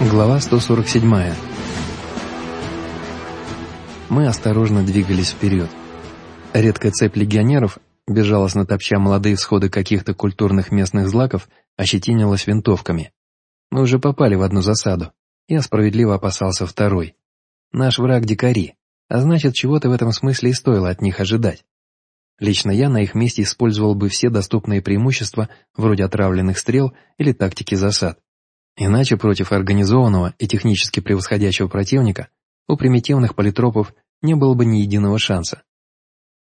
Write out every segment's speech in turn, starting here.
Глава 147. Мы осторожно двигались вперед. Редкая цепь легионеров, безжалостно топча молодые всходы каких-то культурных местных злаков, ощетинилась винтовками. Мы уже попали в одну засаду. Я справедливо опасался второй. Наш враг — дикари, а значит, чего-то в этом смысле и стоило от них ожидать. Лично я на их месте использовал бы все доступные преимущества, вроде отравленных стрел или тактики засад. Иначе против организованного и технически превосходящего противника у примитивных политропов не было бы ни единого шанса.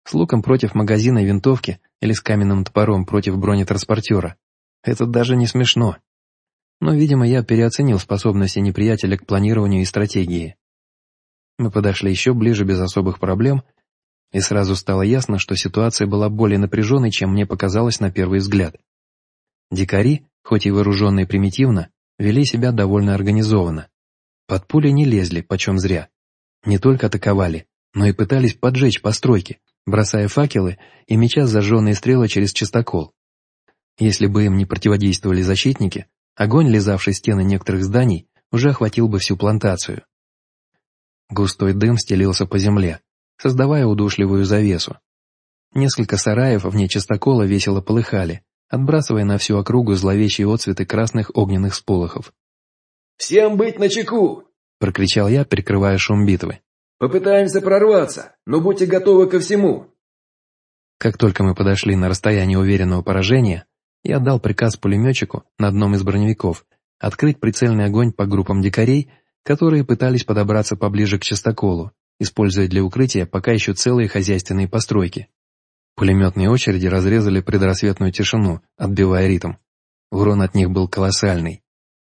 С луком против магазина винтовки или с каменным топором против бронетранспортера. Это даже не смешно. Но, видимо, я переоценил способности неприятеля к планированию и стратегии. Мы подошли еще ближе без особых проблем, и сразу стало ясно, что ситуация была более напряженной, чем мне показалось на первый взгляд. Дикари, хоть и вооруженные примитивно, вели себя довольно организованно. Под пули не лезли, почем зря. Не только атаковали, но и пытались поджечь постройки, бросая факелы и меча зажженные стрелы через чистокол. Если бы им не противодействовали защитники, огонь, лизавший стены некоторых зданий, уже охватил бы всю плантацию. Густой дым стелился по земле, создавая удушливую завесу. Несколько сараев вне чистокола весело полыхали, отбрасывая на всю округу зловещие отцветы красных огненных сполохов. «Всем быть начеку!» — прокричал я, перекрывая шум битвы. «Попытаемся прорваться, но будьте готовы ко всему!» Как только мы подошли на расстояние уверенного поражения, я дал приказ пулеметчику на одном из броневиков открыть прицельный огонь по группам дикарей, которые пытались подобраться поближе к частоколу, используя для укрытия пока еще целые хозяйственные постройки. Пулеметные очереди разрезали предрассветную тишину, отбивая ритм. Урон от них был колоссальный.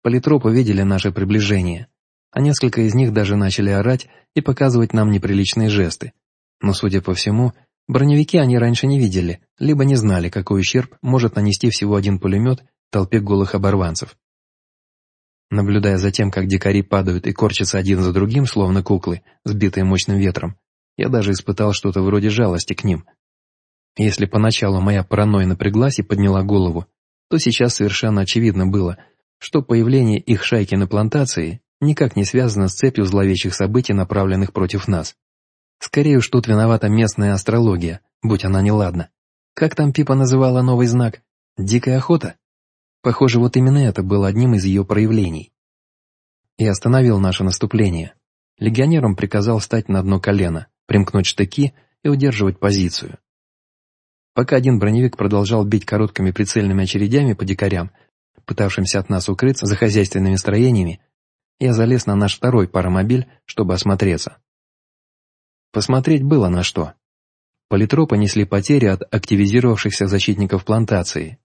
Политропы видели наше приближение, а несколько из них даже начали орать и показывать нам неприличные жесты. Но, судя по всему, броневики они раньше не видели, либо не знали, какой ущерб может нанести всего один пулемет толпе голых оборванцев. Наблюдая за тем, как дикари падают и корчатся один за другим, словно куклы, сбитые мощным ветром, я даже испытал что-то вроде жалости к ним, если поначалу моя паранойя напряглась и подняла голову, то сейчас совершенно очевидно было, что появление их шайки на плантации никак не связано с цепью зловещих событий, направленных против нас. Скорее уж тут виновата местная астрология, будь она неладна. Как там Пипа называла новый знак? Дикая охота? Похоже, вот именно это было одним из ее проявлений. И остановил наше наступление. Легионерам приказал встать на одно колено, примкнуть штыки и удерживать позицию. Пока один броневик продолжал бить короткими прицельными очередями по дикарям, пытавшимся от нас укрыться за хозяйственными строениями, я залез на наш второй паромобиль, чтобы осмотреться. Посмотреть было на что. Политропы несли потери от активизировавшихся защитников плантации.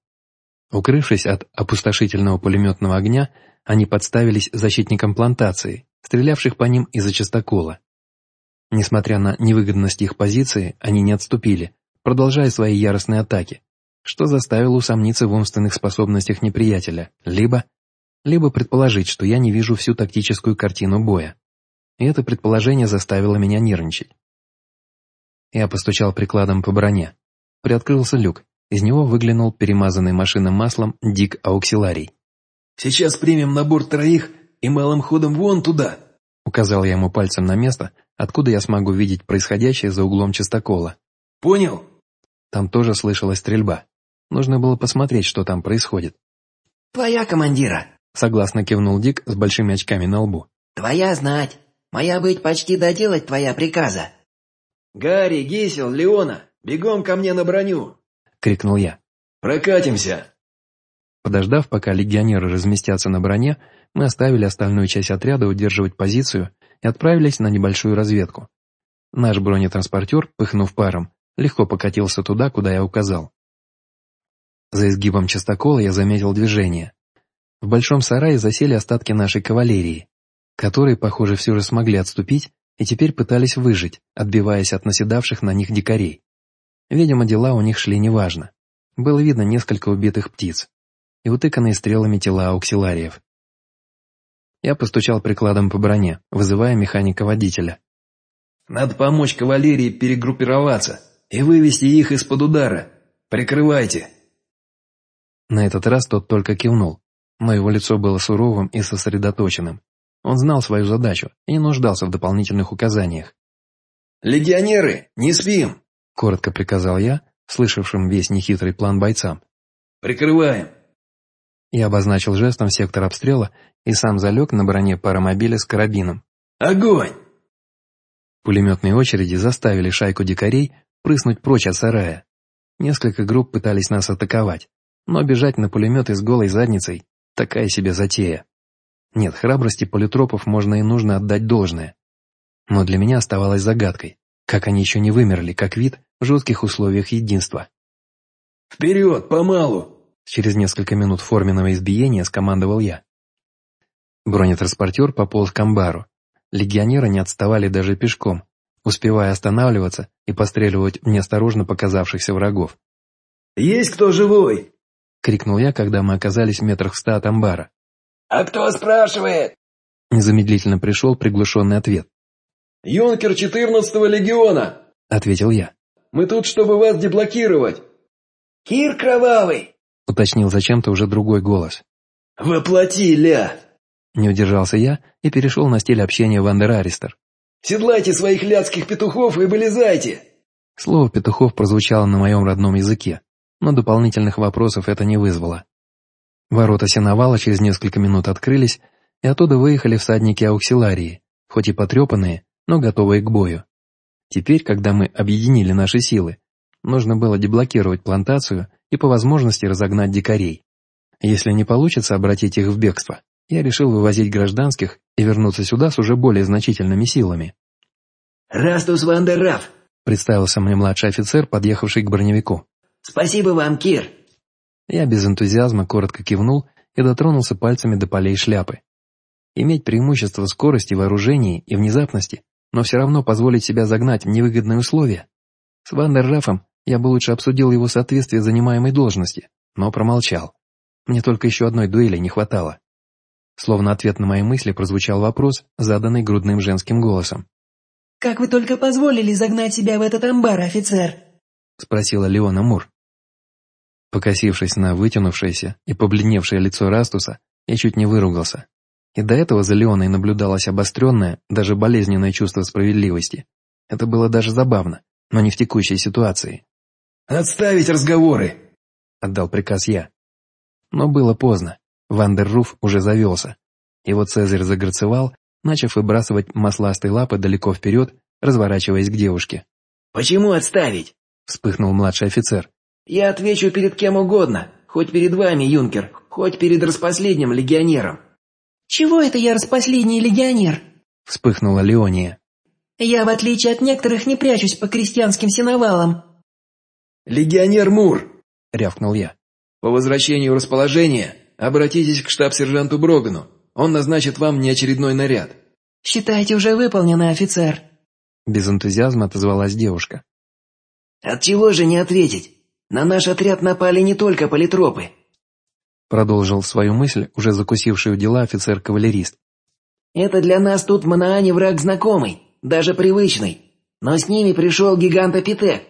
Укрывшись от опустошительного пулеметного огня, они подставились защитникам плантации, стрелявших по ним из-за частокола. Несмотря на невыгодность их позиции, они не отступили, продолжая свои яростные атаки, что заставило усомниться в умственных способностях неприятеля, либо... либо предположить, что я не вижу всю тактическую картину боя. И это предположение заставило меня нервничать. Я постучал прикладом по броне. Приоткрылся люк, из него выглянул перемазанный машинным маслом Дик Ауксиларий. «Сейчас примем на борт троих и малым ходом вон туда!» Указал я ему пальцем на место, откуда я смогу видеть происходящее за углом частокола. «Понял?» Там тоже слышалась стрельба. Нужно было посмотреть, что там происходит. «Твоя командира», — согласно кивнул Дик с большими очками на лбу. «Твоя знать. Моя быть почти доделать твоя приказа». «Гарри, Гисел, Леона, бегом ко мне на броню!» — крикнул я. «Прокатимся!» Подождав, пока легионеры разместятся на броне, мы оставили остальную часть отряда удерживать позицию и отправились на небольшую разведку. Наш бронетранспортер, пыхнув паром, легко покатился туда, куда я указал. За изгибом частокола я заметил движение. В большом сарае засели остатки нашей кавалерии, которые, похоже, все же смогли отступить и теперь пытались выжить, отбиваясь от наседавших на них дикарей. Видимо, дела у них шли неважно. Было видно несколько убитых птиц и утыканные стрелами тела ауксилариев. Я постучал прикладом по броне, вызывая механика-водителя. «Надо помочь кавалерии перегруппироваться», и вывести их из-под удара. Прикрывайте!» На этот раз тот только кивнул, но его лицо было суровым и сосредоточенным. Он знал свою задачу и не нуждался в дополнительных указаниях. «Легионеры, не спим!» — коротко приказал я, слышавшим весь нехитрый план бойцам. «Прикрываем!» Я обозначил жестом сектор обстрела и сам залег на броне паромобиля с карабином. «Огонь!» Пулеметные очереди заставили шайку дикарей прыснуть прочь от сарая. Несколько групп пытались нас атаковать, но бежать на пулеметы с голой задницей – такая себе затея. Нет, храбрости политропов можно и нужно отдать должное. Но для меня оставалось загадкой, как они еще не вымерли, как вид, в жестких условиях единства. «Вперед, помалу!» Через несколько минут форменного избиения скомандовал я. Бронетранспортер пополз к амбару. Легионеры не отставали даже пешком, успевая останавливаться и постреливать в неосторожно показавшихся врагов. «Есть кто живой?» — крикнул я, когда мы оказались в метрах в ста от амбара. «А кто спрашивает?» Незамедлительно пришел приглушенный ответ. «Юнкер 14-го легиона!» — ответил я. «Мы тут, чтобы вас деблокировать!» «Кир Кровавый!» — уточнил зачем-то уже другой голос. «Воплоти, ля!» Не удержался я и перешел на стиль общения Вандер Аристер. «Седлайте своих ляцких петухов и вылезайте!» Слово «петухов» прозвучало на моем родном языке, но дополнительных вопросов это не вызвало. Ворота сеновала через несколько минут открылись, и оттуда выехали всадники ауксиларии, хоть и потрепанные, но готовые к бою. Теперь, когда мы объединили наши силы, нужно было деблокировать плантацию и по возможности разогнать дикарей. Если не получится обратить их в бегство, я решил вывозить гражданских и вернуться сюда с уже более значительными силами. «Растус Вандерраф!» — представился мне младший офицер, подъехавший к броневику. «Спасибо вам, Кир!» Я без энтузиазма коротко кивнул и дотронулся пальцами до полей шляпы. Иметь преимущество в скорости, вооружении и внезапности, но все равно позволить себя загнать в невыгодные условия. С Вандеррафом я бы лучше обсудил его соответствие занимаемой должности, но промолчал. Мне только еще одной дуэли не хватало. Словно ответ на мои мысли прозвучал вопрос, заданный грудным женским голосом. «Как вы только позволили загнать себя в этот амбар, офицер?» — спросила Леона Мур. Покосившись на вытянувшееся и побледневшее лицо Растуса, я чуть не выругался. И до этого за Леоной наблюдалось обостренное, даже болезненное чувство справедливости. Это было даже забавно, но не в текущей ситуации. «Отставить разговоры!» — отдал приказ я. Но было поздно. Вандерруф уже завелся. И вот Цезарь загорцевал, начав выбрасывать масластые лапы далеко вперед, разворачиваясь к девушке. «Почему отставить?» — вспыхнул младший офицер. Я отвечу перед кем угодно, хоть перед вами, юнкер, хоть перед распоследним легионером». «Чего это я распоследний легионер?» — вспыхнула Леония. «Я, в отличие от некоторых, не прячусь по крестьянским сеновалам». «Легионер Мур!» — рявкнул я. «По возвращению в расположение обратитесь к штаб-сержанту Брогану. Он назначит вам неочередной наряд». «Считайте, уже выполнено, офицер». Без энтузиазма отозвалась девушка. «От чего же не ответить? На наш отряд напали не только политропы. Продолжил свою мысль, уже закусивший у дела офицер-кавалерист. Это для нас тут в Манаане враг знакомый, даже привычный. Но с ними пришел гигант Апитек.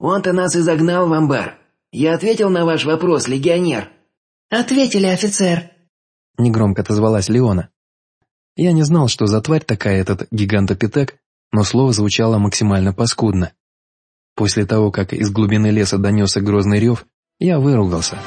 Он-то нас и загнал в амбар. Я ответил на ваш вопрос, легионер. Ответили, офицер. Негромко отозвалась Леона. Я не знал, что за тварь такая этот гигант Апитек, но слово звучало максимально паскудно. После того, как из глубины леса донесся грозный рев, я выругался.